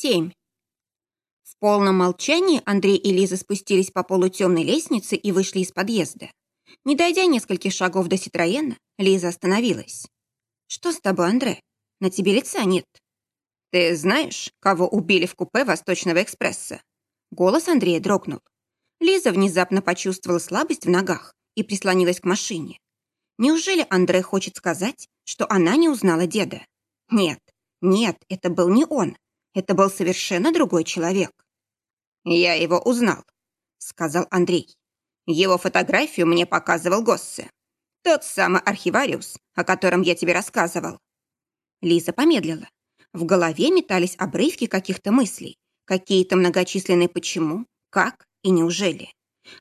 7. В полном молчании Андрей и Лиза спустились по полутемной лестнице и вышли из подъезда. Не дойдя нескольких шагов до Ситроена, Лиза остановилась. «Что с тобой, Андре? На тебе лица нет». «Ты знаешь, кого убили в купе Восточного экспресса?» Голос Андрея дрогнул. Лиза внезапно почувствовала слабость в ногах и прислонилась к машине. Неужели Андре хочет сказать, что она не узнала деда? Нет, нет, это был не он. Это был совершенно другой человек. «Я его узнал», — сказал Андрей. «Его фотографию мне показывал Госсе. Тот самый архивариус, о котором я тебе рассказывал». Лиза помедлила. В голове метались обрывки каких-то мыслей, какие-то многочисленные «почему», «как» и «неужели».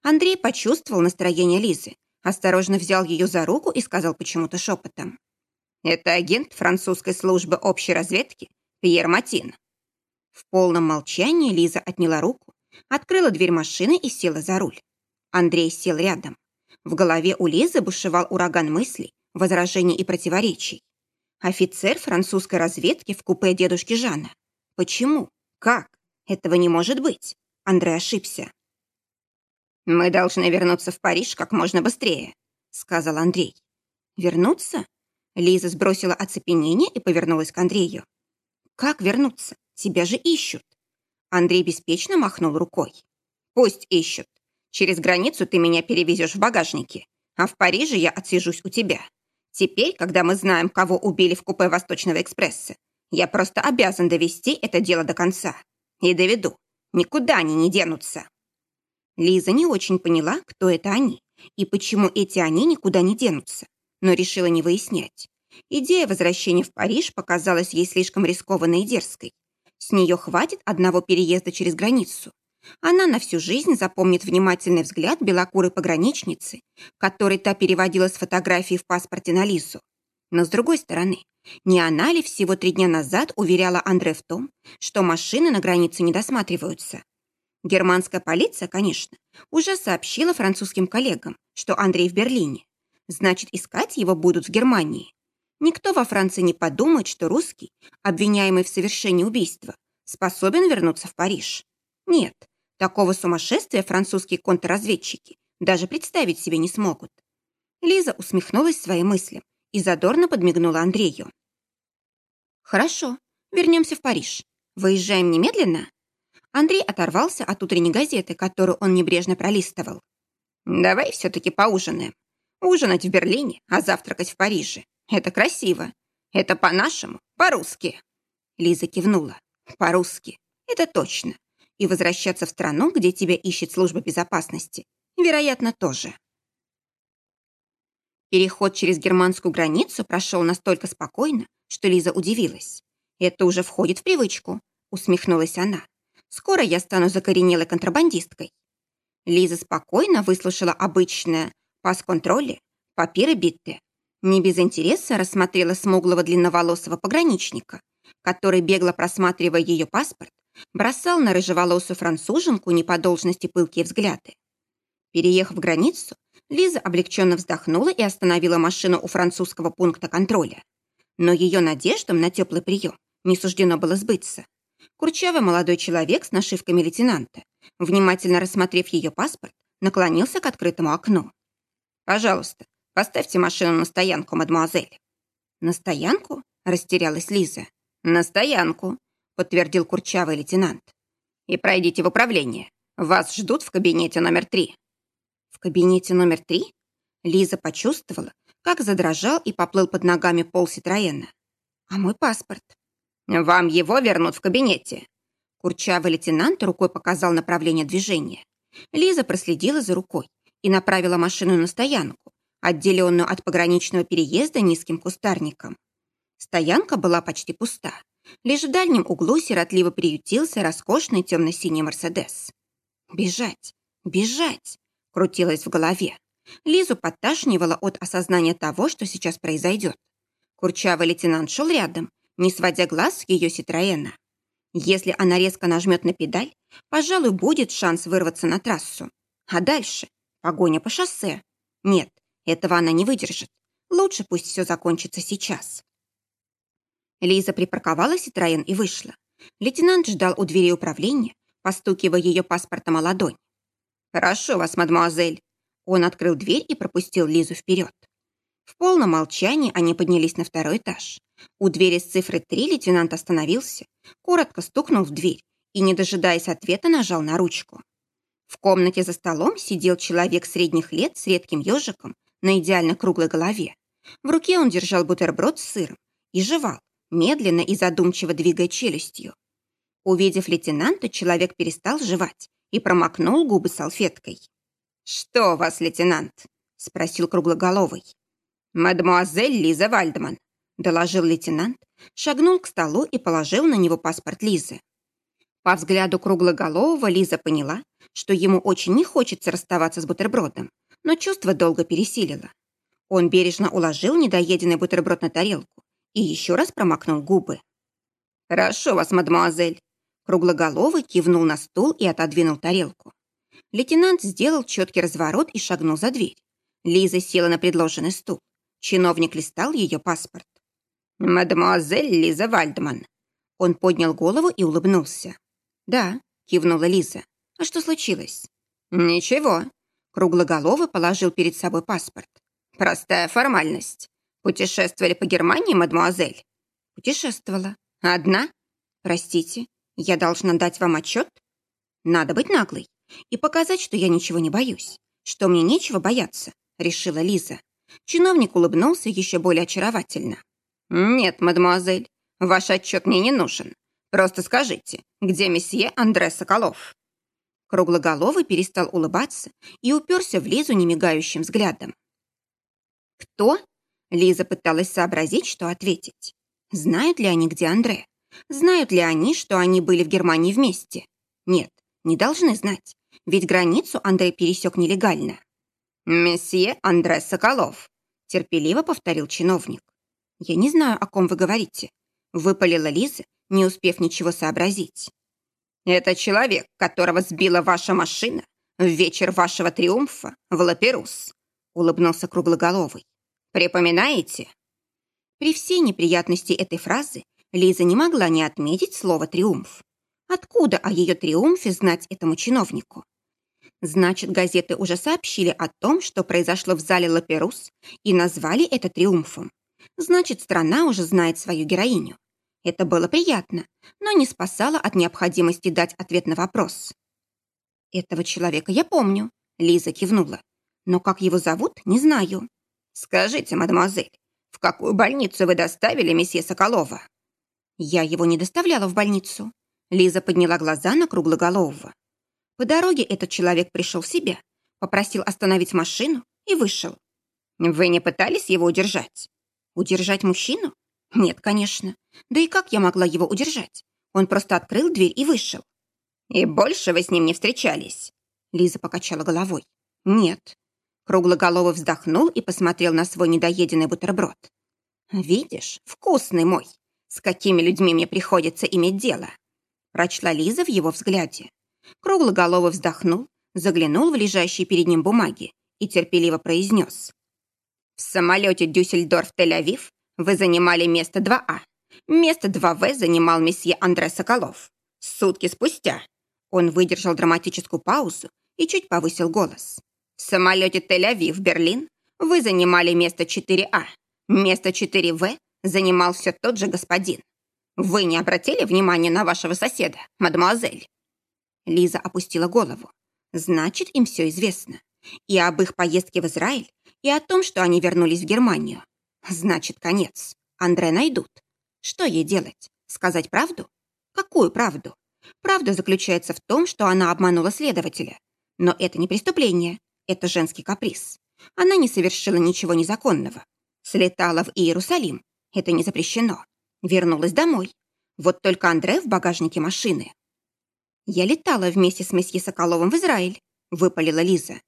Андрей почувствовал настроение Лизы, осторожно взял ее за руку и сказал почему-то шепотом. «Это агент французской службы общей разведки Пьер Матин». В полном молчании Лиза отняла руку, открыла дверь машины и села за руль. Андрей сел рядом. В голове у Лизы бушевал ураган мыслей, возражений и противоречий. Офицер французской разведки в купе дедушки Жана. Почему? Как? Этого не может быть. Андрей ошибся. «Мы должны вернуться в Париж как можно быстрее», — сказал Андрей. «Вернуться?» Лиза сбросила оцепенение и повернулась к Андрею. «Как вернуться? Тебя же ищут». Андрей беспечно махнул рукой. «Пусть ищут. Через границу ты меня перевезешь в багажнике, а в Париже я отсижусь у тебя. Теперь, когда мы знаем, кого убили в купе Восточного экспресса, я просто обязан довести это дело до конца. И доведу. Никуда они не денутся. Лиза не очень поняла, кто это они и почему эти они никуда не денутся, но решила не выяснять. Идея возвращения в Париж показалась ей слишком рискованной и дерзкой. С нее хватит одного переезда через границу. Она на всю жизнь запомнит внимательный взгляд белокурой пограничницы, который та переводила с фотографии в паспорте на Лизу. Но с другой стороны, не она ли всего три дня назад уверяла Андре в том, что машины на границе не досматриваются? Германская полиция, конечно, уже сообщила французским коллегам, что Андрей в Берлине. Значит, искать его будут в Германии. Никто во Франции не подумает, что русский, обвиняемый в совершении убийства, способен вернуться в Париж. Нет, Такого сумасшествия французские контрразведчики даже представить себе не смогут. Лиза усмехнулась своим мыслям и задорно подмигнула Андрею. «Хорошо, вернемся в Париж. Выезжаем немедленно?» Андрей оторвался от утренней газеты, которую он небрежно пролистывал. «Давай все-таки поужинаем. Ужинать в Берлине, а завтракать в Париже. Это красиво. Это по-нашему, по-русски». Лиза кивнула. «По-русски. Это точно и возвращаться в страну, где тебя ищет служба безопасности, вероятно, тоже. Переход через германскую границу прошел настолько спокойно, что Лиза удивилась. «Это уже входит в привычку», — усмехнулась она. «Скоро я стану закоренелой контрабандисткой». Лиза спокойно выслушала обычное пас-контроле, папиры битты. Не без интереса рассмотрела смуглого длинноволосого пограничника, который, бегло просматривая ее паспорт, бросал на рыжеволосую француженку не по должности пылкие взгляды. Переехав границу, Лиза облегченно вздохнула и остановила машину у французского пункта контроля. Но ее надеждам на теплый прием не суждено было сбыться. Курчавый молодой человек с нашивками лейтенанта, внимательно рассмотрев ее паспорт, наклонился к открытому окну. «Пожалуйста, поставьте машину на стоянку, мадемуазель». «На стоянку?» – растерялась Лиза. «На стоянку», подтвердил курчавый лейтенант. «И пройдите в управление. Вас ждут в кабинете номер три». «В кабинете номер три?» Лиза почувствовала, как задрожал и поплыл под ногами пол Ситроена. «А мой паспорт?» «Вам его вернут в кабинете». Курчавый лейтенант рукой показал направление движения. Лиза проследила за рукой и направила машину на стоянку, отделенную от пограничного переезда низким кустарником. Стоянка была почти пуста. Лишь в дальнем углу сиротливо приютился роскошный темно-синий Мерседес. «Бежать! Бежать!» — крутилось в голове. Лизу подташнивало от осознания того, что сейчас произойдет. Курчавый лейтенант шел рядом, не сводя глаз с ее Ситроена. Если она резко нажмет на педаль, пожалуй, будет шанс вырваться на трассу. А дальше — погоня по шоссе. Нет, этого она не выдержит. Лучше пусть все закончится сейчас. Лиза припарковала Ситроен и вышла. Лейтенант ждал у двери управления, постукивая ее паспортом о ладонь. «Прошу вас, мадемуазель». Он открыл дверь и пропустил Лизу вперед. В полном молчании они поднялись на второй этаж. У двери с цифрой 3 лейтенант остановился, коротко стукнул в дверь и, не дожидаясь ответа, нажал на ручку. В комнате за столом сидел человек средних лет с редким ежиком на идеально круглой голове. В руке он держал бутерброд с сыром и жевал, медленно и задумчиво двигая челюстью. Увидев лейтенанта, человек перестал жевать и промокнул губы салфеткой. «Что у вас, лейтенант?» — спросил круглоголовый. «Мадемуазель Лиза Вальдман», — доложил лейтенант, шагнул к столу и положил на него паспорт Лизы. По взгляду круглоголового Лиза поняла, что ему очень не хочется расставаться с бутербродом, но чувство долго пересилило. Он бережно уложил недоеденный бутерброд на тарелку и еще раз промокнул губы. «Хорошо вас, мадемуазель!» Круглоголовый кивнул на стул и отодвинул тарелку. Лейтенант сделал четкий разворот и шагнул за дверь. Лиза села на предложенный стул. Чиновник листал ее паспорт. «Мадемуазель Лиза Вальдман». Он поднял голову и улыбнулся. «Да», — кивнула Лиза. «А что случилось?» «Ничего». Круглоголовый положил перед собой паспорт. «Простая формальность. Путешествовали по Германии, мадемуазель?» «Путешествовала. Одна?» «Простите, я должна дать вам отчет?» «Надо быть наглой и показать, что я ничего не боюсь, что мне нечего бояться», — решила Лиза. Чиновник улыбнулся еще более очаровательно. «Нет, мадемуазель, ваш отчет мне не нужен. Просто скажите, где месье Андре Соколов?» Круглоголовый перестал улыбаться и уперся в Лизу немигающим взглядом. «Кто?» Лиза пыталась сообразить, что ответить. Знают ли они, где Андре? Знают ли они, что они были в Германии вместе? Нет, не должны знать, ведь границу Андрей пересек нелегально. «Месье Андре Соколов», — терпеливо повторил чиновник. «Я не знаю, о ком вы говорите», — выпалила Лиза, не успев ничего сообразить. «Это человек, которого сбила ваша машина в вечер вашего триумфа в Лаперус», — улыбнулся круглоголовый. «Припоминаете?» При всей неприятности этой фразы Лиза не могла не отметить слово «триумф». Откуда о ее триумфе знать этому чиновнику? Значит, газеты уже сообщили о том, что произошло в зале Лаперус, и назвали это триумфом. Значит, страна уже знает свою героиню. Это было приятно, но не спасало от необходимости дать ответ на вопрос. «Этого человека я помню», — Лиза кивнула. «Но как его зовут, не знаю». «Скажите, мадемуазель, в какую больницу вы доставили месье Соколова?» «Я его не доставляла в больницу». Лиза подняла глаза на круглоголового. По дороге этот человек пришел в себя, попросил остановить машину и вышел. «Вы не пытались его удержать?» «Удержать мужчину? Нет, конечно. Да и как я могла его удержать? Он просто открыл дверь и вышел». «И больше вы с ним не встречались?» Лиза покачала головой. «Нет». Круглоголовый вздохнул и посмотрел на свой недоеденный бутерброд. «Видишь, вкусный мой. С какими людьми мне приходится иметь дело?» Прочла Лиза в его взгляде. Круглоголовый вздохнул, заглянул в лежащие перед ним бумаги и терпеливо произнес. «В самолете Дюссельдорф-Тель-Авив вы занимали место 2А. Место 2В занимал месье Андре Соколов. Сутки спустя он выдержал драматическую паузу и чуть повысил голос. В самолете Тель-Авив-Берлин вы занимали место 4А. Место 4В занимал все тот же господин. Вы не обратили внимания на вашего соседа, мадемуазель?» Лиза опустила голову. «Значит, им все известно. И об их поездке в Израиль, и о том, что они вернулись в Германию. Значит, конец. Андре найдут. Что ей делать? Сказать правду? Какую правду? Правда заключается в том, что она обманула следователя. Но это не преступление, это женский каприз. Она не совершила ничего незаконного. Слетала в Иерусалим. Это не запрещено. Вернулась домой. Вот только Андре в багажнике машины. «Я летала вместе с месье Соколовым в Израиль», — выпалила Лиза.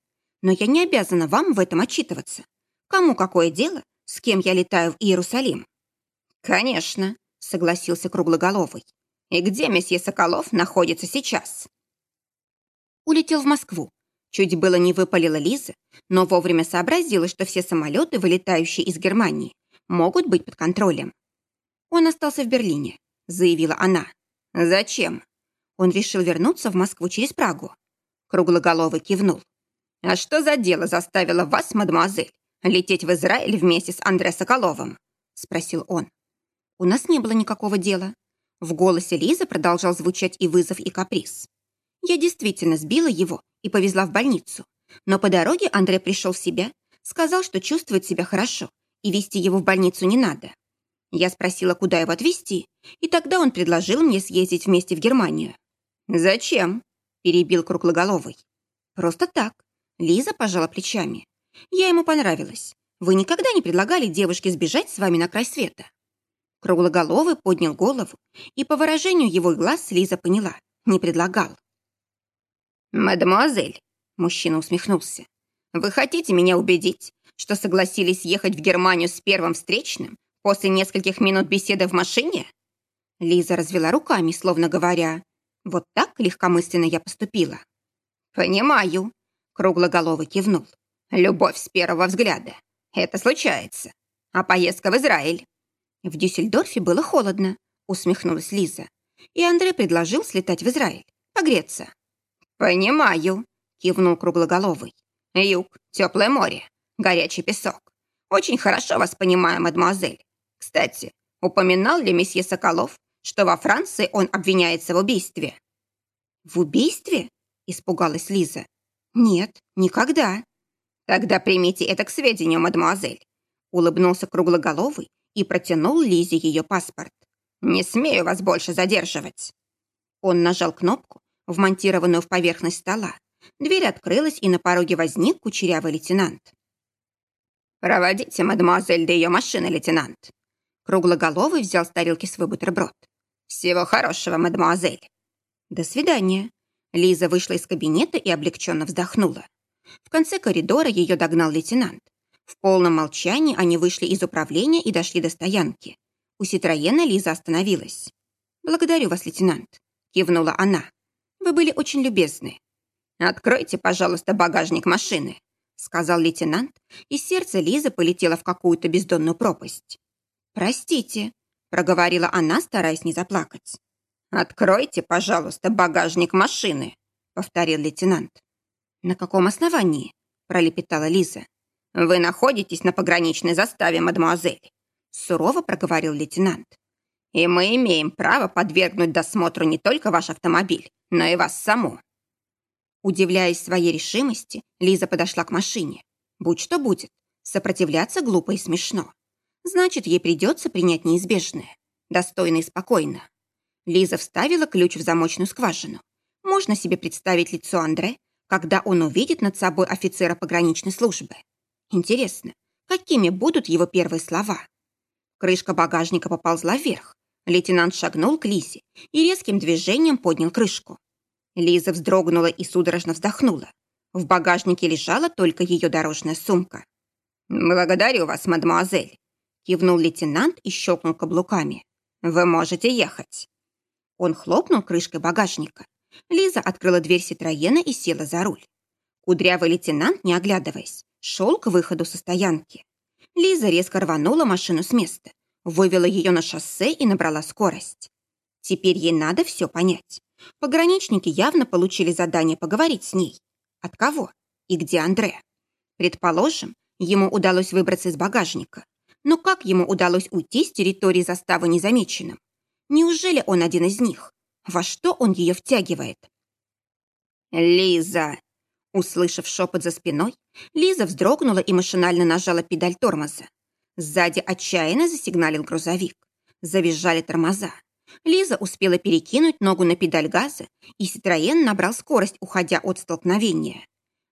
«Но я не обязана вам в этом отчитываться. Кому какое дело, с кем я летаю в Иерусалим?» «Конечно», — согласился Круглоголовый. «И где месье Соколов находится сейчас?» Улетел в Москву. Чуть было не выпалила Лиза, но вовремя сообразила, что все самолеты, вылетающие из Германии, могут быть под контролем. «Он остался в Берлине», — заявила она. «Зачем?» Он решил вернуться в Москву через Прагу. Круглоголовый кивнул. «А что за дело заставило вас, мадемуазель, лететь в Израиль вместе с Андре Соколовым?» Спросил он. «У нас не было никакого дела». В голосе Лизы продолжал звучать и вызов, и каприз. Я действительно сбила его и повезла в больницу. Но по дороге Андрей пришел в себя, сказал, что чувствует себя хорошо, и вести его в больницу не надо. Я спросила, куда его отвезти, и тогда он предложил мне съездить вместе в Германию. «Зачем?» – перебил круглоголовый. «Просто так». Лиза пожала плечами. «Я ему понравилась. Вы никогда не предлагали девушке сбежать с вами на край света?» Круглоголовый поднял голову, и по выражению его глаз Лиза поняла – не предлагал. «Мадемуазель», – мужчина усмехнулся, – «вы хотите меня убедить, что согласились ехать в Германию с первым встречным после нескольких минут беседы в машине?» Лиза развела руками, словно говоря, «Вот так легкомысленно я поступила». «Понимаю», – круглоголовый кивнул. «Любовь с первого взгляда. Это случается. А поездка в Израиль?» В Дюссельдорфе было холодно, усмехнулась Лиза. И Андрей предложил слетать в Израиль, погреться. «Понимаю», — кивнул круглоголовый. «Юг, теплое море, горячий песок. Очень хорошо вас понимаю, мадемуазель. Кстати, упоминал ли месье Соколов, что во Франции он обвиняется в убийстве?» «В убийстве?» — испугалась Лиза. «Нет, никогда». «Тогда примите это к сведению, мадемуазель», — улыбнулся круглоголовый и протянул Лизе ее паспорт. «Не смею вас больше задерживать». Он нажал кнопку, вмонтированную в поверхность стола. Дверь открылась, и на пороге возник кучерявый лейтенант. «Проводите, мадемуазель, до ее машины, лейтенант». Круглоголовый взял с тарелки свой бутерброд. «Всего хорошего, мадемуазель». «До свидания». Лиза вышла из кабинета и облегченно вздохнула. В конце коридора ее догнал лейтенант. В полном молчании они вышли из управления и дошли до стоянки. У Ситроена Лиза остановилась. «Благодарю вас, лейтенант», — кивнула она. Вы были очень любезны. Откройте, пожалуйста, багажник машины, сказал лейтенант, и сердце Лизы полетело в какую-то бездонную пропасть. Простите, проговорила она, стараясь не заплакать. Откройте, пожалуйста, багажник машины, повторил лейтенант. На каком основании? пролепетала Лиза. Вы находитесь на пограничной заставе, мадемуазель, сурово проговорил лейтенант. И мы имеем право подвергнуть досмотру не только ваш автомобиль, но и вас саму». Удивляясь своей решимости, Лиза подошла к машине. Будь что будет, сопротивляться глупо и смешно. Значит, ей придется принять неизбежное. Достойно и спокойно. Лиза вставила ключ в замочную скважину. Можно себе представить лицо Андре, когда он увидит над собой офицера пограничной службы. Интересно, какими будут его первые слова? Крышка багажника поползла вверх. Лейтенант шагнул к Лизе и резким движением поднял крышку. Лиза вздрогнула и судорожно вздохнула. В багажнике лежала только ее дорожная сумка. «Благодарю вас, мадемуазель», — кивнул лейтенант и щелкнул каблуками. «Вы можете ехать». Он хлопнул крышкой багажника. Лиза открыла дверь Ситроена и села за руль. Кудрявый лейтенант, не оглядываясь, шел к выходу со стоянки. Лиза резко рванула машину с места вывела ее на шоссе и набрала скорость. Теперь ей надо все понять. Пограничники явно получили задание поговорить с ней. От кого? И где Андре? Предположим, ему удалось выбраться из багажника. Но как ему удалось уйти с территории заставы незамеченным? Неужели он один из них? Во что он ее втягивает? «Лиза!» Услышав шепот за спиной, Лиза вздрогнула и машинально нажала педаль тормоза. Сзади отчаянно засигналил грузовик. Завизжали тормоза. Лиза успела перекинуть ногу на педаль газа, и Ситроен набрал скорость, уходя от столкновения.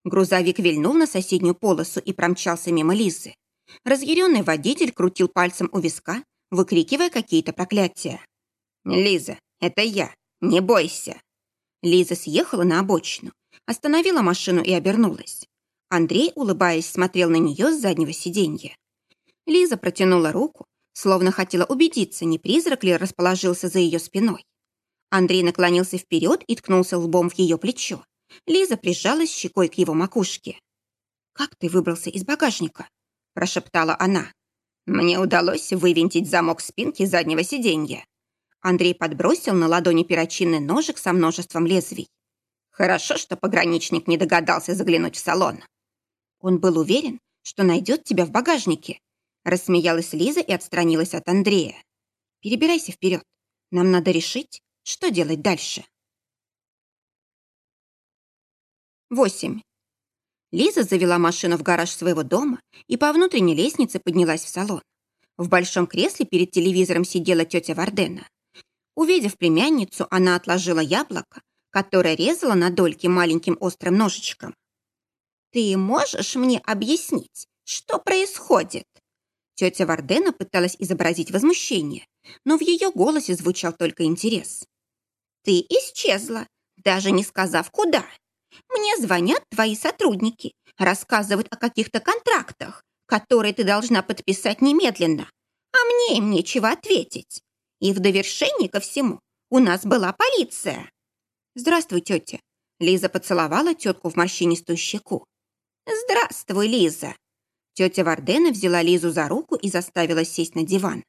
Грузовик вильнул на соседнюю полосу и промчался мимо Лизы. Разъяренный водитель крутил пальцем у виска, выкрикивая какие-то проклятия. «Лиза, это я, не бойся!» Лиза съехала на обочину, остановила машину и обернулась. Андрей, улыбаясь, смотрел на нее с заднего сиденья. Лиза протянула руку, словно хотела убедиться, не призрак ли расположился за ее спиной. Андрей наклонился вперед и ткнулся лбом в ее плечо. Лиза прижалась щекой к его макушке. «Как ты выбрался из багажника?» – прошептала она. «Мне удалось вывинтить замок спинки заднего сиденья». Андрей подбросил на ладони перочинный ножик со множеством лезвий. Хорошо, что пограничник не догадался заглянуть в салон. Он был уверен, что найдет тебя в багажнике. Рассмеялась Лиза и отстранилась от Андрея. Перебирайся вперед. Нам надо решить, что делать дальше. 8. Лиза завела машину в гараж своего дома и по внутренней лестнице поднялась в салон. В большом кресле перед телевизором сидела тетя Вардена. Увидев племянницу, она отложила яблоко, которое резала на дольки маленьким острым ножичком. «Ты можешь мне объяснить, что происходит?» Тетя Вардена пыталась изобразить возмущение, но в ее голосе звучал только интерес. «Ты исчезла, даже не сказав, куда. Мне звонят твои сотрудники, рассказывают о каких-то контрактах, которые ты должна подписать немедленно, а мне им нечего ответить. И в довершении ко всему у нас была полиция». «Здравствуй, тетя». Лиза поцеловала тетку в морщинистую щеку. «Здравствуй, Лиза». Тетя Вардена взяла Лизу за руку и заставила сесть на диван.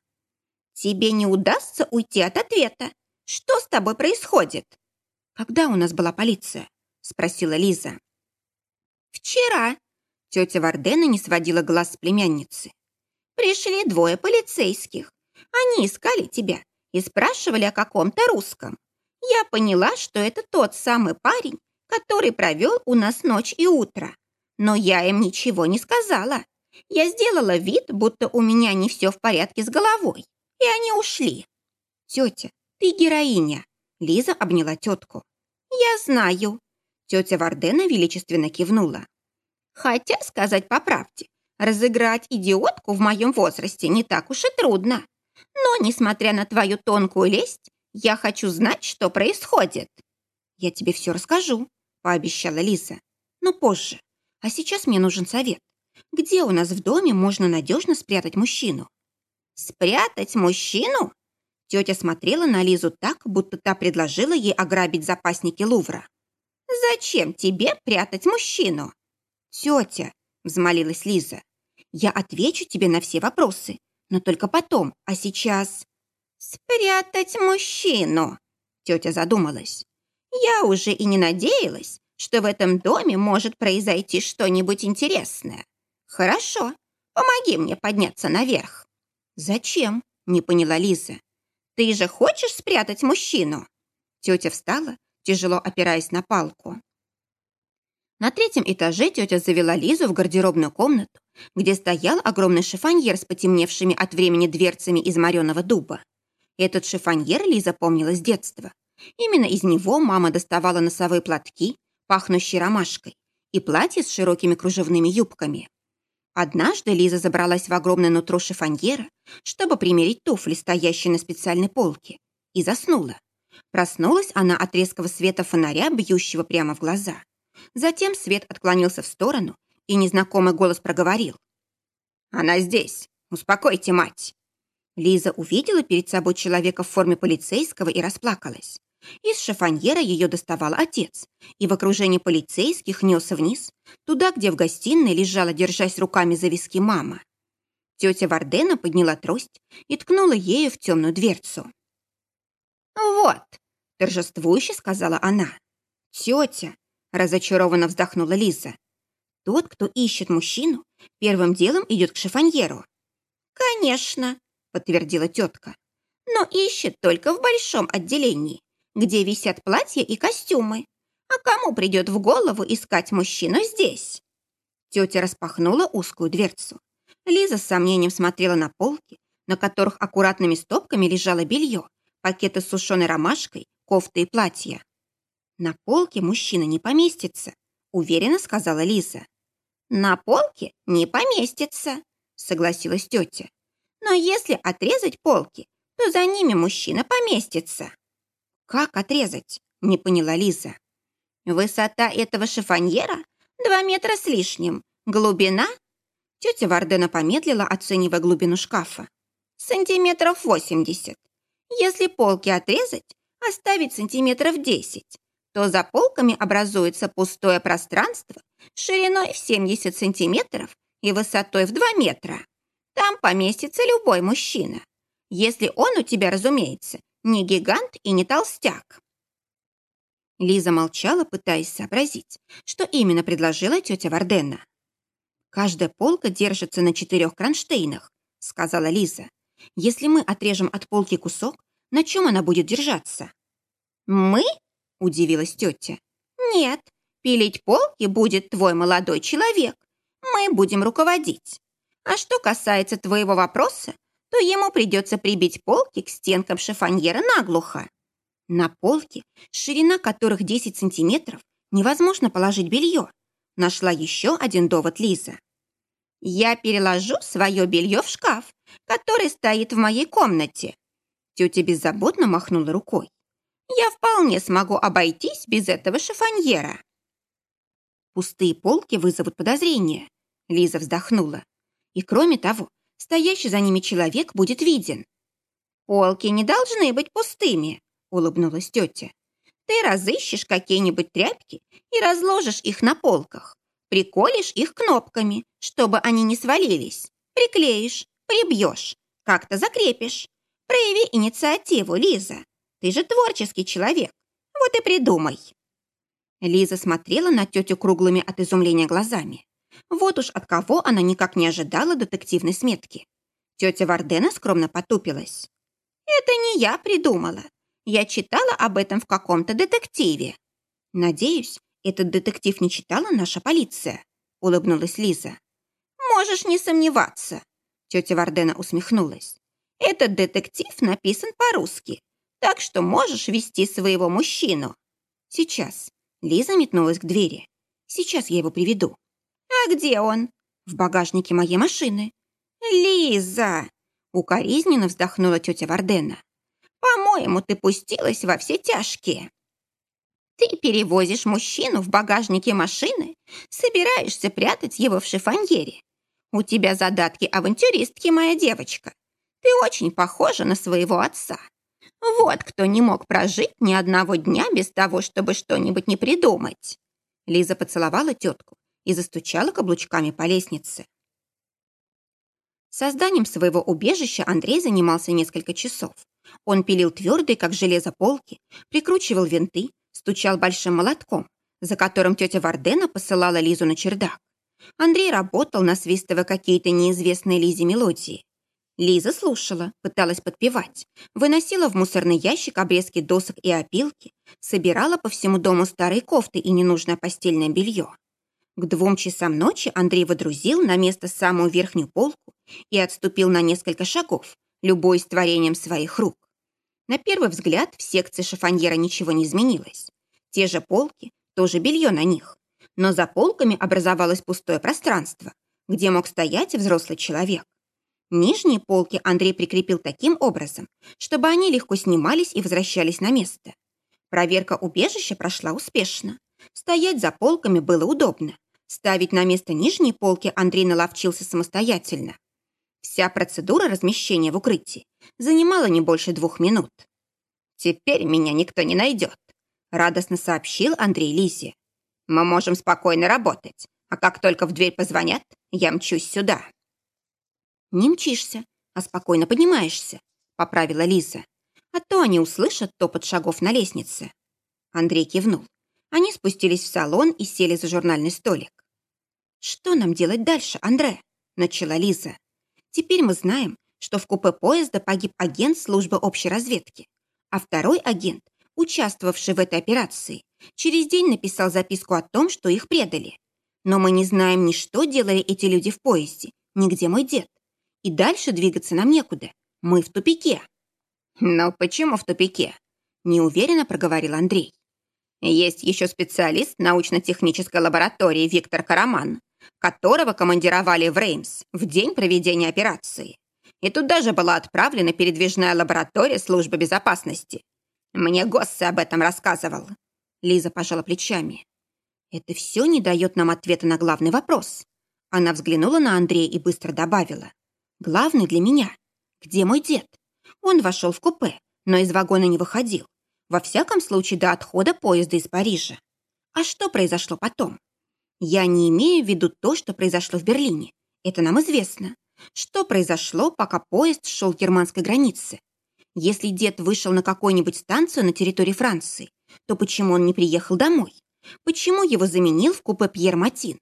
«Тебе не удастся уйти от ответа. Что с тобой происходит?» «Когда у нас была полиция?» спросила Лиза. «Вчера». Тетя Вардена не сводила глаз с племянницы. «Пришли двое полицейских. Они искали тебя и спрашивали о каком-то русском. Я поняла, что это тот самый парень, который провел у нас ночь и утро. Но я им ничего не сказала. Я сделала вид, будто у меня не все в порядке с головой, и они ушли. «Тетя, ты героиня!» Лиза обняла тетку. «Я знаю», Тетя Вардена величественно кивнула. «Хотя, сказать по правде, разыграть идиотку в моем возрасте не так уж и трудно. Но, несмотря на твою тонкую лесть, я хочу знать, что происходит». «Я тебе все расскажу», — пообещала Лиза. «Но позже. А сейчас мне нужен совет. Где у нас в доме можно надежно спрятать мужчину?» «Спрятать мужчину?» Тетя смотрела на Лизу так, будто та предложила ей ограбить запасники Лувра. «Зачем тебе прятать мужчину?» «Тетя», — взмолилась Лиза, «я отвечу тебе на все вопросы, но только потом, а сейчас...» «Спрятать мужчину», — тетя задумалась. «Я уже и не надеялась, что в этом доме может произойти что-нибудь интересное. Хорошо, помоги мне подняться наверх». «Зачем?» — не поняла Лиза. «Ты же хочешь спрятать мужчину?» Тетя встала тяжело опираясь на палку. На третьем этаже тетя завела Лизу в гардеробную комнату, где стоял огромный шифоньер с потемневшими от времени дверцами из мореного дуба. Этот шифоньер Лиза помнила с детства. Именно из него мама доставала носовые платки, пахнущие ромашкой, и платье с широкими кружевными юбками. Однажды Лиза забралась в огромное нутро шифоньера, чтобы примерить туфли, стоящие на специальной полке, и заснула. Проснулась она от резкого света фонаря, бьющего прямо в глаза. Затем свет отклонился в сторону, и незнакомый голос проговорил. «Она здесь. Успокойте мать». Лиза увидела перед собой человека в форме полицейского и расплакалась. Из шифоньера ее доставал отец, и в окружении полицейских нес вниз, туда, где в гостиной лежала, держась руками за виски, мама. Тетя Вардена подняла трость и ткнула ею в темную дверцу. «Вот!» – торжествующе сказала она. «Тетя!» – разочарованно вздохнула Лиза. «Тот, кто ищет мужчину, первым делом идет к шифоньеру». «Конечно!» – подтвердила тетка. «Но ищет только в большом отделении, где висят платья и костюмы. А кому придет в голову искать мужчину здесь?» Тетя распахнула узкую дверцу. Лиза с сомнением смотрела на полки, на которых аккуратными стопками лежало белье, пакеты с сушеной ромашкой, кофты и платья. «На полке мужчина не поместится», — уверенно сказала Лиза. «На полке не поместится», — согласилась тетя. «Но если отрезать полки, то за ними мужчина поместится». «Как отрезать?» — не поняла Лиза. «Высота этого шифоньера — два метра с лишним. Глубина?» Тетя Вардена помедлила, оценивая глубину шкафа. «Сантиметров восемьдесят. Если полки отрезать, оставить сантиметров 10, то за полками образуется пустое пространство шириной в 70 сантиметров и высотой в 2 метра. Там поместится любой мужчина. Если он у тебя, разумеется, Не гигант и не толстяк. Лиза молчала, пытаясь сообразить, что именно предложила тетя Вардена. «Каждая полка держится на четырех кронштейнах», — сказала Лиза. «Если мы отрежем от полки кусок, на чем она будет держаться?» «Мы?» — удивилась тетя. «Нет, пилить полки будет твой молодой человек. Мы будем руководить. А что касается твоего вопроса, то ему придется прибить полки к стенкам шифоньера наглухо. На полке, ширина которых 10 сантиметров, невозможно положить белье. Нашла еще один довод Лиза. Я переложу свое белье в шкаф, который стоит в моей комнате. Тетя беззаботно махнула рукой. Я вполне смогу обойтись без этого шифоньера. Пустые полки вызовут подозрения. Лиза вздохнула. И кроме того, стоящий за ними человек будет виден. Полки не должны быть пустыми, — улыбнулась тетя. «Ты разыщешь какие-нибудь тряпки и разложишь их на полках. Приколешь их кнопками, чтобы они не свалились. Приклеишь, прибьешь, как-то закрепишь. Прояви инициативу, Лиза. Ты же творческий человек. Вот и придумай». Лиза смотрела на тетю круглыми от изумления глазами. Вот уж от кого она никак не ожидала детективной сметки. Тетя Вардена скромно потупилась. «Это не я придумала. Я читала об этом в каком-то детективе. Надеюсь, этот детектив не читала наша полиция, улыбнулась Лиза. Можешь не сомневаться. Тетя Вардена усмехнулась. Этот детектив написан по-русски, так что можешь вести своего мужчину. Сейчас. Лиза метнулась к двери. Сейчас я его приведу. А где он? В багажнике моей машины. Лиза! Укоризненно вздохнула тетя Вардена. По-моему, ты пустилась во все тяжкие. Ты перевозишь мужчину в багажнике машины, собираешься прятать его в шифоньере. У тебя задатки авантюристки, моя девочка. Ты очень похожа на своего отца. Вот кто не мог прожить ни одного дня без того, чтобы что-нибудь не придумать. Лиза поцеловала тетку и застучала каблучками по лестнице. Созданием своего убежища Андрей занимался несколько часов. Он пилил твердые, как железо, полки, прикручивал винты, стучал большим молотком, за которым тетя Вардена посылала Лизу на чердак. Андрей работал, насвистывая какие-то неизвестные Лизе мелодии. Лиза слушала, пыталась подпевать, выносила в мусорный ящик обрезки досок и опилки, собирала по всему дому старые кофты и ненужное постельное белье. К двум часам ночи Андрей водрузил на место самую верхнюю полку и отступил на несколько шагов, любой творением своих рук. На первый взгляд в секции шифоньера ничего не изменилось. Те же полки, тоже белье на них. Но за полками образовалось пустое пространство, где мог стоять взрослый человек. Нижние полки Андрей прикрепил таким образом, чтобы они легко снимались и возвращались на место. Проверка убежища прошла успешно. Стоять за полками было удобно. Ставить на место нижние полки Андрей наловчился самостоятельно. Вся процедура размещения в укрытии занимала не больше двух минут. «Теперь меня никто не найдет», — радостно сообщил Андрей Лизе. «Мы можем спокойно работать, а как только в дверь позвонят, я мчусь сюда». «Не мчишься, а спокойно поднимаешься», — поправила Лиза. «А то они услышат топот шагов на лестнице». Андрей кивнул. Они спустились в салон и сели за журнальный столик. «Что нам делать дальше, Андре?» — начала Лиза. Теперь мы знаем, что в купе поезда погиб агент службы общей разведки, а второй агент, участвовавший в этой операции, через день написал записку о том, что их предали. Но мы не знаем ни что делали эти люди в поезде, ни где мой дед. И дальше двигаться нам некуда. Мы в тупике. Но почему в тупике? Неуверенно проговорил Андрей. Есть еще специалист научно-технической лаборатории Виктор Караман, которого командировали в Реймс в день проведения операции. И туда же была отправлена передвижная лаборатория службы безопасности. Мне Госсе об этом рассказывал. Лиза пожала плечами. Это все не дает нам ответа на главный вопрос. Она взглянула на Андрея и быстро добавила. Главный для меня. Где мой дед? Он вошел в купе, но из вагона не выходил. Во всяком случае, до отхода поезда из Парижа. А что произошло потом? Я не имею в виду то, что произошло в Берлине. Это нам известно. Что произошло, пока поезд шел к германской границе? Если дед вышел на какую-нибудь станцию на территории Франции, то почему он не приехал домой? Почему его заменил в купе Пьер Матин?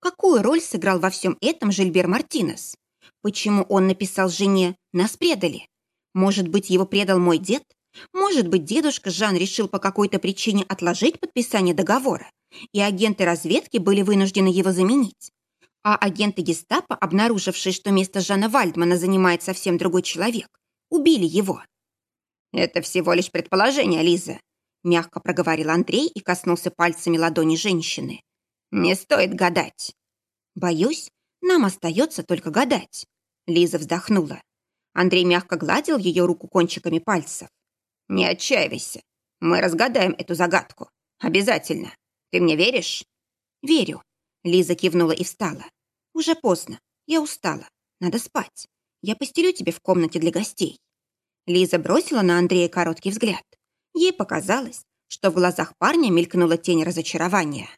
Какую роль сыграл во всем этом Жильбер Мартинес? Почему он написал жене «Нас предали»? Может быть, его предал мой дед? Может быть, дедушка Жан решил по какой-то причине отложить подписание договора, и агенты разведки были вынуждены его заменить? А агенты гестапо, обнаружившие, что место Жана Вальдмана занимает совсем другой человек, убили его. «Это всего лишь предположение, Лиза», мягко проговорил Андрей и коснулся пальцами ладони женщины. «Не стоит гадать». «Боюсь, нам остается только гадать». Лиза вздохнула. Андрей мягко гладил ее руку кончиками пальцев. «Не отчаивайся. Мы разгадаем эту загадку. Обязательно. Ты мне веришь?» «Верю». Лиза кивнула и встала. «Уже поздно. Я устала. Надо спать. Я постелю тебе в комнате для гостей». Лиза бросила на Андрея короткий взгляд. Ей показалось, что в глазах парня мелькнула тень разочарования.